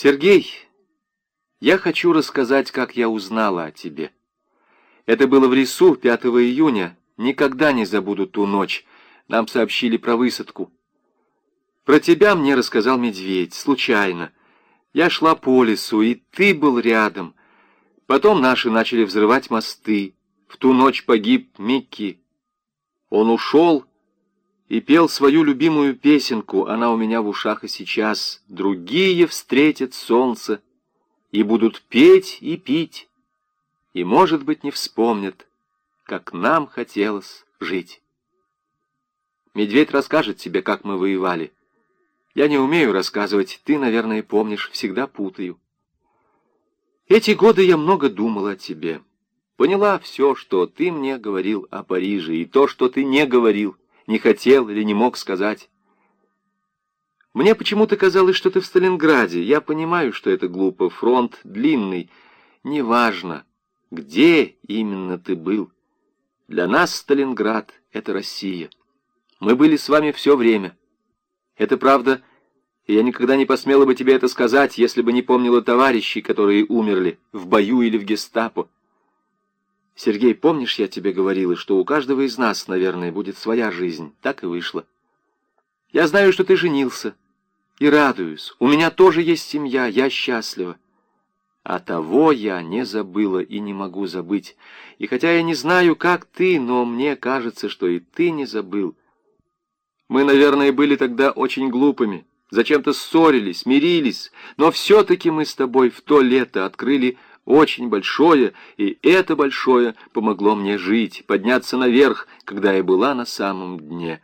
Сергей, я хочу рассказать, как я узнала о тебе. Это было в лесу 5 июня. Никогда не забуду ту ночь. Нам сообщили про высадку. Про тебя мне рассказал медведь, случайно. Я шла по лесу, и ты был рядом. Потом наши начали взрывать мосты. В ту ночь погиб Микки. Он ушел и пел свою любимую песенку, она у меня в ушах и сейчас. Другие встретят солнце и будут петь и пить, и, может быть, не вспомнят, как нам хотелось жить. Медведь расскажет тебе, как мы воевали. Я не умею рассказывать, ты, наверное, помнишь, всегда путаю. Эти годы я много думал о тебе. Поняла все, что ты мне говорил о Париже, и то, что ты не говорил — не хотел или не мог сказать. Мне почему-то казалось, что ты в Сталинграде. Я понимаю, что это глупо. Фронт длинный. Неважно, где именно ты был. Для нас Сталинград — это Россия. Мы были с вами все время. Это правда, и я никогда не посмела бы тебе это сказать, если бы не помнила товарищей, которые умерли в бою или в гестапо. Сергей, помнишь, я тебе говорила, что у каждого из нас, наверное, будет своя жизнь. Так и вышло. Я знаю, что ты женился. И радуюсь. У меня тоже есть семья, я счастлива. А того я не забыла и не могу забыть. И хотя я не знаю, как ты, но мне кажется, что и ты не забыл. Мы, наверное, были тогда очень глупыми. Зачем-то ссорились, мирились. Но все-таки мы с тобой в то лето открыли очень большое, и это большое помогло мне жить, подняться наверх, когда я была на самом дне.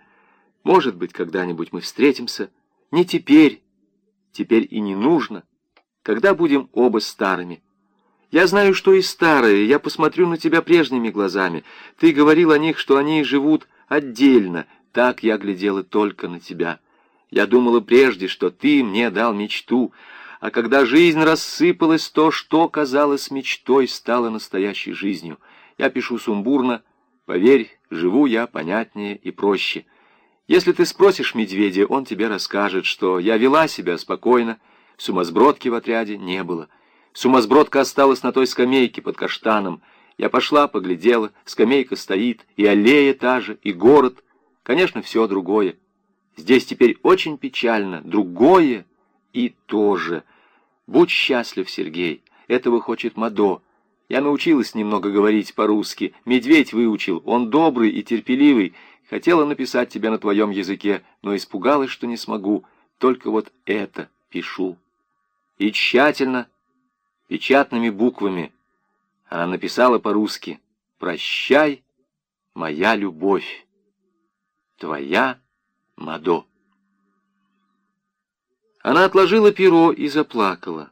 Может быть, когда-нибудь мы встретимся. Не теперь, теперь и не нужно, когда будем оба старыми. Я знаю, что и старые, я посмотрю на тебя прежними глазами. Ты говорил о них, что они живут отдельно, так я глядела только на тебя. Я думала прежде, что ты мне дал мечту, а когда жизнь рассыпалась, то, что казалось мечтой, стало настоящей жизнью. Я пишу сумбурно, поверь, живу я понятнее и проще. Если ты спросишь медведя, он тебе расскажет, что я вела себя спокойно, сумасбродки в отряде не было. Сумасбродка осталась на той скамейке под каштаном. Я пошла, поглядела, скамейка стоит, и аллея та же, и город. Конечно, все другое. Здесь теперь очень печально, другое и тоже — Будь счастлив, Сергей, этого хочет Мадо. Я научилась немного говорить по-русски. Медведь выучил, он добрый и терпеливый. Хотела написать тебя на твоем языке, но испугалась, что не смогу. Только вот это пишу. И тщательно, печатными буквами. Она написала по-русски «Прощай, моя любовь, твоя Мадо». Она отложила перо и заплакала.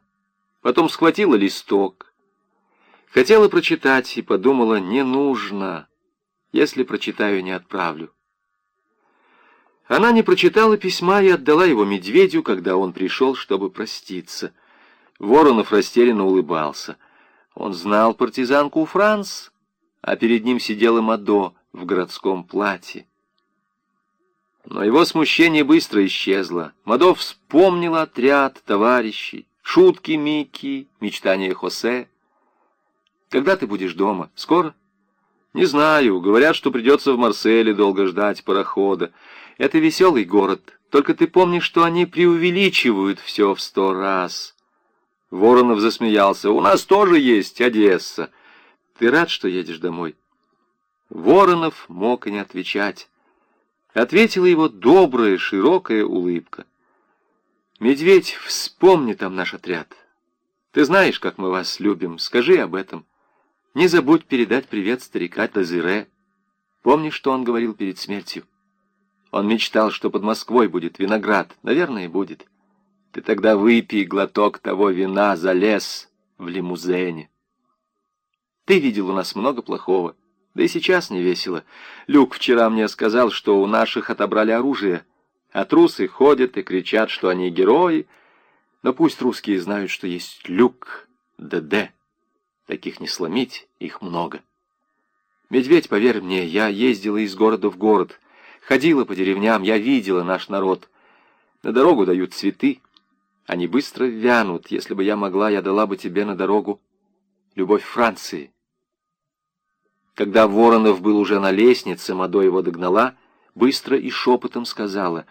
Потом схватила листок. Хотела прочитать и подумала, не нужно. Если прочитаю, не отправлю. Она не прочитала письма и отдала его медведю, когда он пришел, чтобы проститься. Воронов растерянно улыбался. Он знал партизанку Франц, а перед ним сидела Мадо в городском платье. Но его смущение быстро исчезло. Мадов вспомнила отряд товарищей, шутки Микки, мечтания Хосе. «Когда ты будешь дома? Скоро?» «Не знаю. Говорят, что придется в Марселе долго ждать парохода. Это веселый город. Только ты помнишь, что они преувеличивают все в сто раз». Воронов засмеялся. «У нас тоже есть Одесса. Ты рад, что едешь домой?» Воронов мог и не отвечать. Ответила его добрая, широкая улыбка. «Медведь, вспомни там наш отряд. Ты знаешь, как мы вас любим, скажи об этом. Не забудь передать привет старика Тазире. Помнишь, что он говорил перед смертью? Он мечтал, что под Москвой будет виноград. Наверное, будет. Ты тогда выпей глоток того вина за лес в лимузене. Ты видел у нас много плохого. Да и сейчас не весело. Люк вчера мне сказал, что у наших отобрали оружие, а трусы ходят и кричат, что они герои. Но пусть русские знают, что есть Люк, ДД. Таких не сломить, их много. Медведь, поверь мне, я ездила из города в город, ходила по деревням, я видела наш народ. На дорогу дают цветы. Они быстро вянут. Если бы я могла, я дала бы тебе на дорогу любовь Франции. Когда Воронов был уже на лестнице, Мадо его догнала, быстро и шепотом сказала,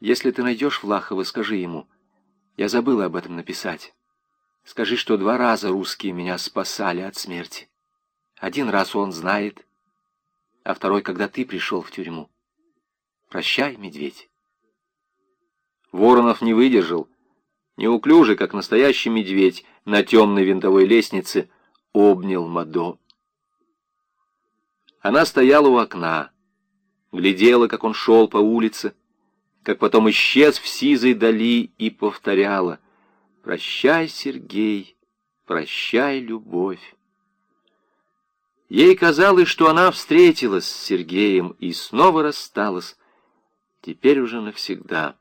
«Если ты найдешь Влахова, скажи ему. Я забыла об этом написать. Скажи, что два раза русские меня спасали от смерти. Один раз он знает, а второй, когда ты пришел в тюрьму. Прощай, медведь». Воронов не выдержал, неуклюже, как настоящий медведь, на темной винтовой лестнице, обнял Мадо. Она стояла у окна, глядела, как он шел по улице, как потом исчез в сизой дали и повторяла «Прощай, Сергей, прощай, любовь». Ей казалось, что она встретилась с Сергеем и снова рассталась, теперь уже навсегда.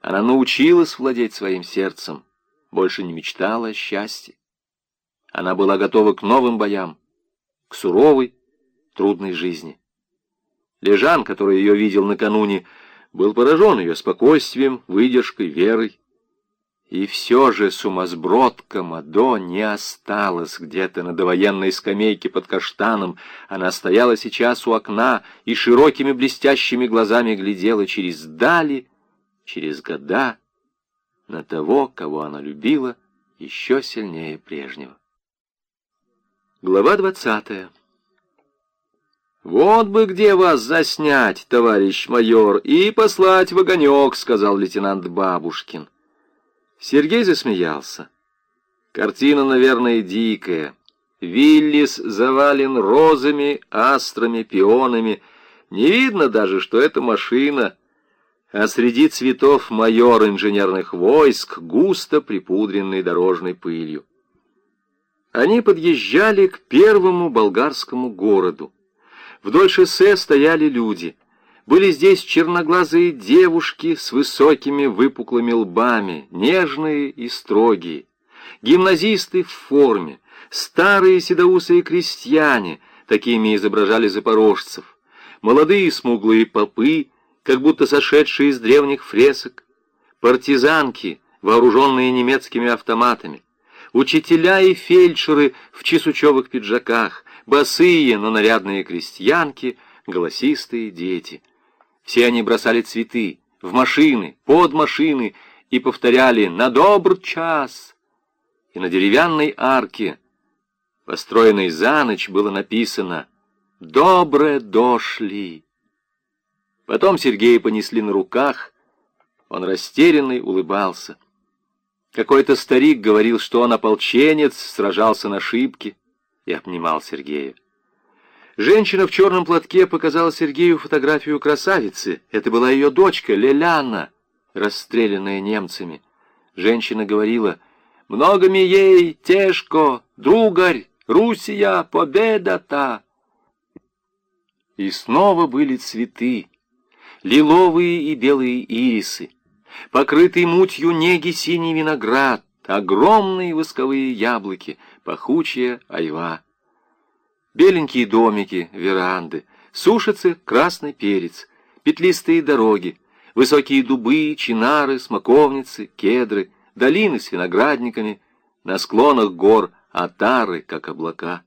Она научилась владеть своим сердцем, больше не мечтала о счастье. Она была готова к новым боям, к суровой, трудной жизни. Лежан, который ее видел накануне, был поражен ее спокойствием, выдержкой, верой. И все же сумасбродка Мадо не осталась где-то на довоенной скамейке под каштаном. Она стояла сейчас у окна и широкими блестящими глазами глядела через дали, через года, на того, кого она любила еще сильнее прежнего. Глава двадцатая. «Вот бы где вас заснять, товарищ майор, и послать в огонек», — сказал лейтенант Бабушкин. Сергей засмеялся. Картина, наверное, дикая. Виллис завален розами, астрами, пионами. Не видно даже, что это машина. А среди цветов майор инженерных войск, густо припудренный дорожной пылью. Они подъезжали к первому болгарскому городу. Вдоль шоссе стояли люди. Были здесь черноглазые девушки с высокими выпуклыми лбами, нежные и строгие. Гимназисты в форме, старые седоусые крестьяне, такими изображали запорожцев. Молодые смуглые попы, как будто сошедшие из древних фресок. Партизанки, вооруженные немецкими автоматами. Учителя и фельдшеры в чесучевых пиджаках, босые, но нарядные крестьянки, голосистые дети. Все они бросали цветы в машины, под машины и повторяли «На добр час!» И на деревянной арке, построенной за ночь, было написано «Добре дошли!» Потом Сергея понесли на руках, он растерянный улыбался. Какой-то старик говорил, что он ополченец, сражался на шибке и обнимал Сергея. Женщина в черном платке показала Сергею фотографию красавицы. Это была ее дочка, Леляна, расстрелянная немцами. Женщина говорила, «Много ми ей, тяжко, другарь, Русия, победа-та!» И снова были цветы, лиловые и белые ирисы, покрытый мутью неги синий виноград, огромные восковые яблоки, пахучая айва. Беленькие домики, веранды, сушится красный перец, петлистые дороги, высокие дубы, чинары, смоковницы, кедры, долины с виноградниками, на склонах гор отары, как облака.